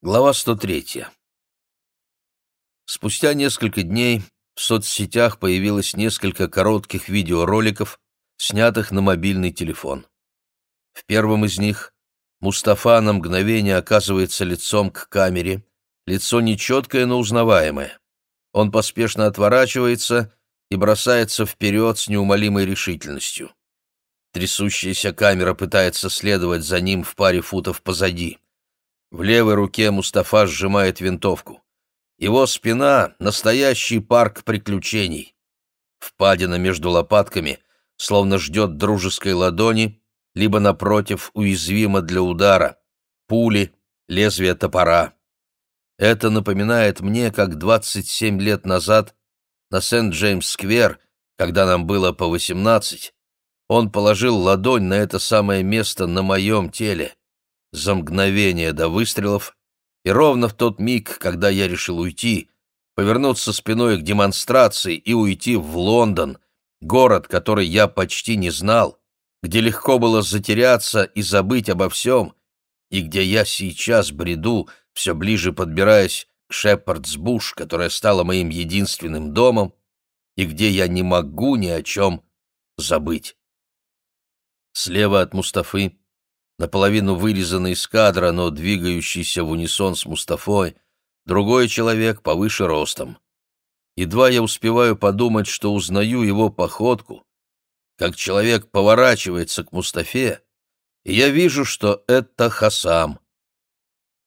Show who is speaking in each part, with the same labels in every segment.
Speaker 1: Глава 103. Спустя несколько дней в соцсетях появилось несколько коротких видеороликов, снятых на мобильный телефон. В первом из них Мустафа на мгновение оказывается лицом к камере, лицо нечеткое, но узнаваемое. Он поспешно отворачивается и бросается вперед с неумолимой решительностью. Трясущаяся камера пытается следовать за ним в паре футов позади. В левой руке Мустафа сжимает винтовку. Его спина — настоящий парк приключений. Впадина между лопатками словно ждет дружеской ладони, либо, напротив, уязвима для удара. Пули, лезвие топора. Это напоминает мне, как 27 лет назад на Сент-Джеймс-сквер, когда нам было по 18, он положил ладонь на это самое место на моем теле за мгновение до выстрелов, и ровно в тот миг, когда я решил уйти, повернуться спиной к демонстрации и уйти в Лондон, город, который я почти не знал, где легко было затеряться и забыть обо всем, и где я сейчас бреду, все ближе подбираясь к Шепардсбуш, которая стала моим единственным домом, и где я не могу ни о чем забыть. Слева от Мустафы наполовину вырезанный из кадра, но двигающийся в унисон с Мустафой, другой человек повыше ростом. Едва я успеваю подумать, что узнаю его походку, как человек поворачивается к Мустафе, и я вижу, что это Хасам.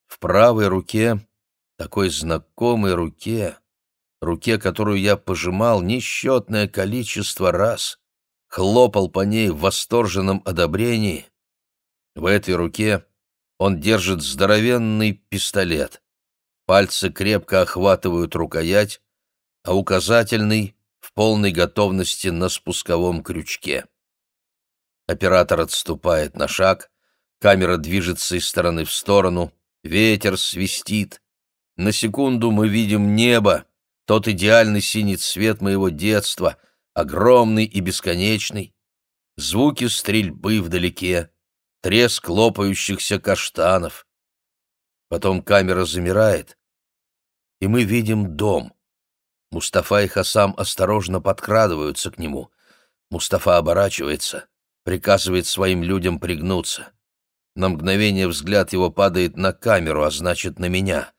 Speaker 1: В правой руке, такой знакомой руке, руке, которую я пожимал несчетное количество раз, хлопал по ней в восторженном одобрении, в этой руке он держит здоровенный пистолет. Пальцы крепко охватывают рукоять, а указательный в полной готовности на спусковом крючке. Оператор отступает на шаг, камера движется из стороны в сторону, ветер свистит. На секунду мы видим небо, тот идеальный синий цвет моего детства, огромный и бесконечный. Звуки стрельбы вдалеке, треск лопающихся каштанов. Потом камера замирает, и мы видим дом. Мустафа и Хасам осторожно подкрадываются к нему. Мустафа оборачивается, приказывает своим людям пригнуться. На мгновение взгляд его падает на камеру, а значит, на меня.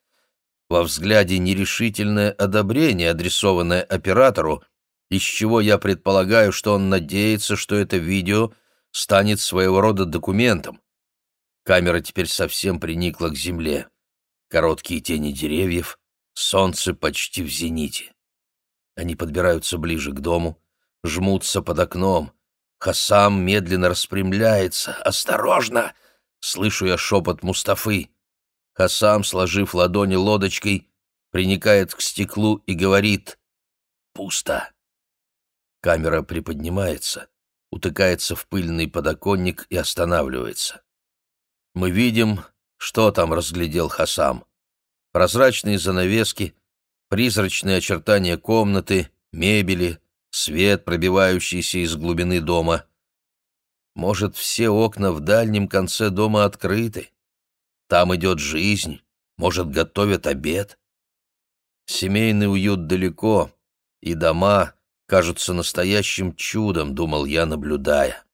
Speaker 1: Во взгляде нерешительное одобрение, адресованное оператору, из чего я предполагаю, что он надеется, что это видео станет своего рода документом. Камера теперь совсем приникла к земле. Короткие тени деревьев, солнце почти в зените. Они подбираются ближе к дому, жмутся под окном. Хасам медленно распрямляется. «Осторожно!» — слышу я шепот Мустафы. Хасам, сложив ладони лодочкой, приникает к стеклу и говорит «Пусто». Камера приподнимается утыкается в пыльный подоконник и останавливается. Мы видим, что там разглядел Хасам. Прозрачные занавески, призрачные очертания комнаты, мебели, свет, пробивающийся из глубины дома. Может, все окна в дальнем конце дома открыты. Там идет жизнь, может, готовят обед. Семейный уют далеко, и дома, кажутся настоящим чудом, думал я, наблюдая.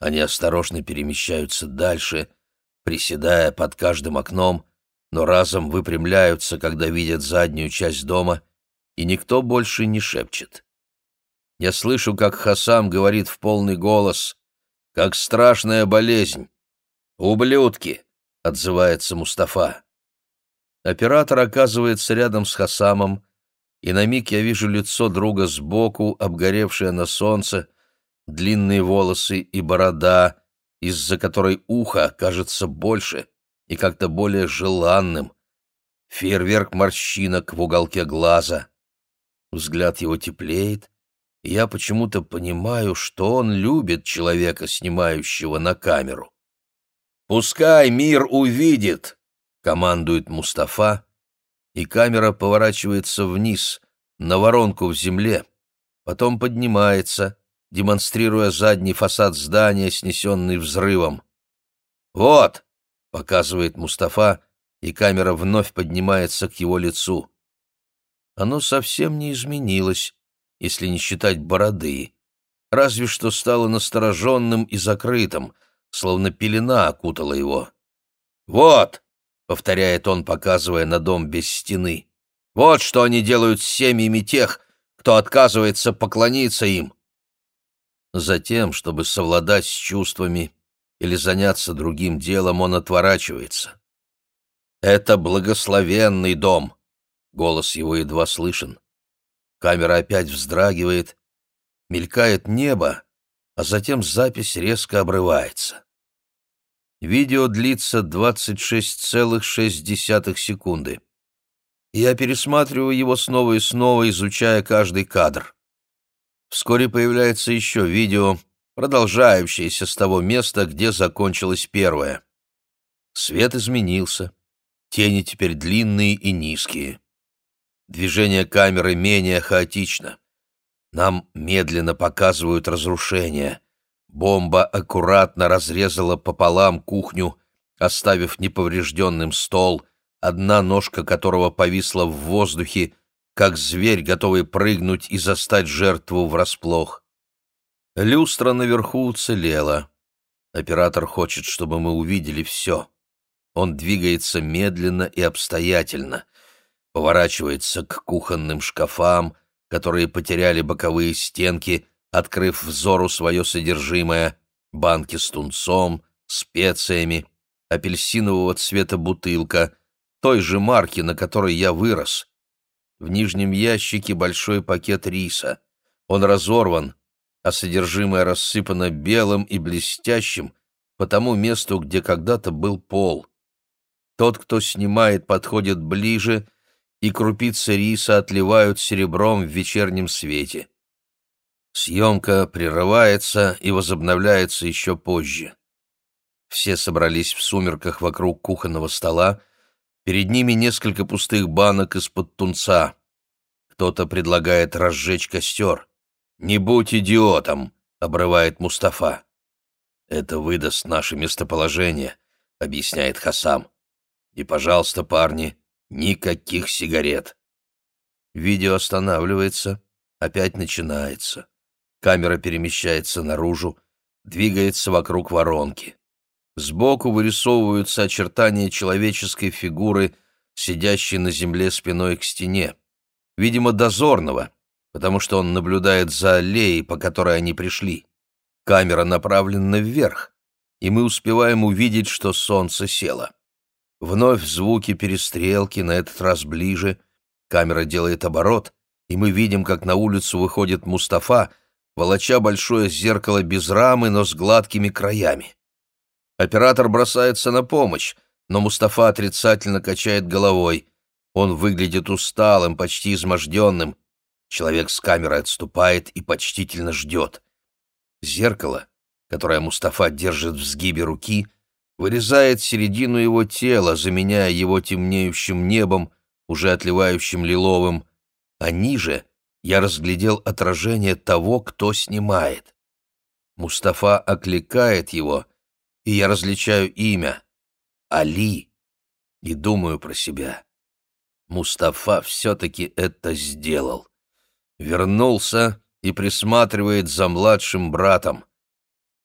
Speaker 1: Они осторожно перемещаются дальше, приседая под каждым окном, но разом выпрямляются, когда видят заднюю часть дома, и никто больше не шепчет. Я слышу, как Хасам говорит в полный голос, как страшная болезнь. «Ублюдки!» — отзывается Мустафа. Оператор оказывается рядом с Хасамом, и на миг я вижу лицо друга сбоку, обгоревшее на солнце, длинные волосы и борода, из-за которой ухо кажется больше и как-то более желанным, фейерверк морщинок в уголке глаза. Взгляд его теплеет, и я почему-то понимаю, что он любит человека, снимающего на камеру. «Пускай мир увидит!» — командует Мустафа, и камера поворачивается вниз, на воронку в земле, потом поднимается, демонстрируя задний фасад здания, снесенный взрывом. «Вот!» — показывает Мустафа и камера вновь поднимается к его лицу. Оно совсем не изменилось, если не считать бороды, разве что стало настороженным и закрытым, словно пелена окутала его. «Вот!» — повторяет он, показывая на дом без стены. «Вот что они делают с семьями тех, кто отказывается поклониться им!» Затем, чтобы совладать с чувствами или заняться другим делом, он отворачивается. «Это благословенный дом!» Голос его едва слышен. Камера опять вздрагивает, мелькает небо, а затем запись резко обрывается. Видео длится 26,6 секунды. Я пересматриваю его снова и снова, изучая каждый кадр. Вскоре появляется еще видео, продолжающееся с того места, где закончилось первое. Свет изменился. Тени теперь длинные и низкие. Движение камеры менее хаотично. Нам медленно показывают разрушение. Бомба аккуратно разрезала пополам кухню, оставив неповрежденным стол, одна ножка которого повисла в воздухе, как зверь, готовый прыгнуть и застать жертву врасплох. Люстра наверху уцелела. Оператор хочет, чтобы мы увидели все. Он двигается медленно и обстоятельно поворачивается к кухонным шкафам, которые потеряли боковые стенки, открыв взору свое содержимое, банки с тунцом, специями, апельсинового цвета бутылка, той же марки, на которой я вырос. В нижнем ящике большой пакет риса. Он разорван, а содержимое рассыпано белым и блестящим по тому месту, где когда-то был пол. Тот, кто снимает, подходит ближе и крупицы риса отливают серебром в вечернем свете. Съемка прерывается и возобновляется еще позже. Все собрались в сумерках вокруг кухонного стола, перед ними несколько пустых банок из-под тунца. Кто-то предлагает разжечь костер. «Не будь идиотом!» — обрывает Мустафа. «Это выдаст наше местоположение», — объясняет Хасам. «И, пожалуйста, парни, Никаких сигарет. Видео останавливается, опять начинается. Камера перемещается наружу, двигается вокруг воронки. Сбоку вырисовываются очертания человеческой фигуры, сидящей на земле спиной к стене. Видимо, дозорного, потому что он наблюдает за аллеей, по которой они пришли. Камера направлена вверх, и мы успеваем увидеть, что солнце село. Вновь звуки перестрелки, на этот раз ближе. Камера делает оборот, и мы видим, как на улицу выходит Мустафа, волоча большое зеркало без рамы, но с гладкими краями. Оператор бросается на помощь, но Мустафа отрицательно качает головой. Он выглядит усталым, почти изможденным. Человек с камерой отступает и почтительно ждет. Зеркало, которое Мустафа держит в сгибе руки, вырезает середину его тела, заменяя его темнеющим небом, уже отливающим лиловым, а ниже я разглядел отражение того, кто снимает. Мустафа окликает его, и я различаю имя — Али, и думаю про себя. Мустафа все-таки это сделал. Вернулся и присматривает за младшим братом.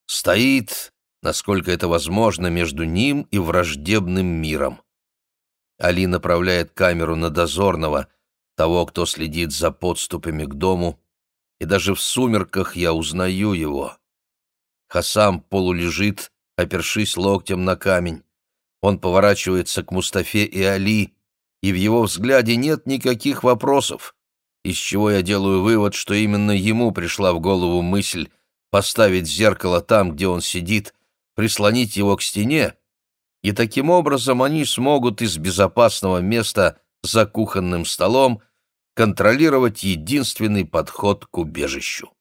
Speaker 1: Стоит, насколько это возможно, между ним и враждебным миром. Али направляет камеру на дозорного, того, кто следит за подступами к дому, и даже в сумерках я узнаю его. Хасам полулежит, опершись локтем на камень. Он поворачивается к Мустафе и Али, и в его взгляде нет никаких вопросов, из чего я делаю вывод, что именно ему пришла в голову мысль поставить зеркало там, где он сидит, прислонить его к стене, и таким образом они смогут из безопасного места за кухонным столом контролировать единственный подход к убежищу.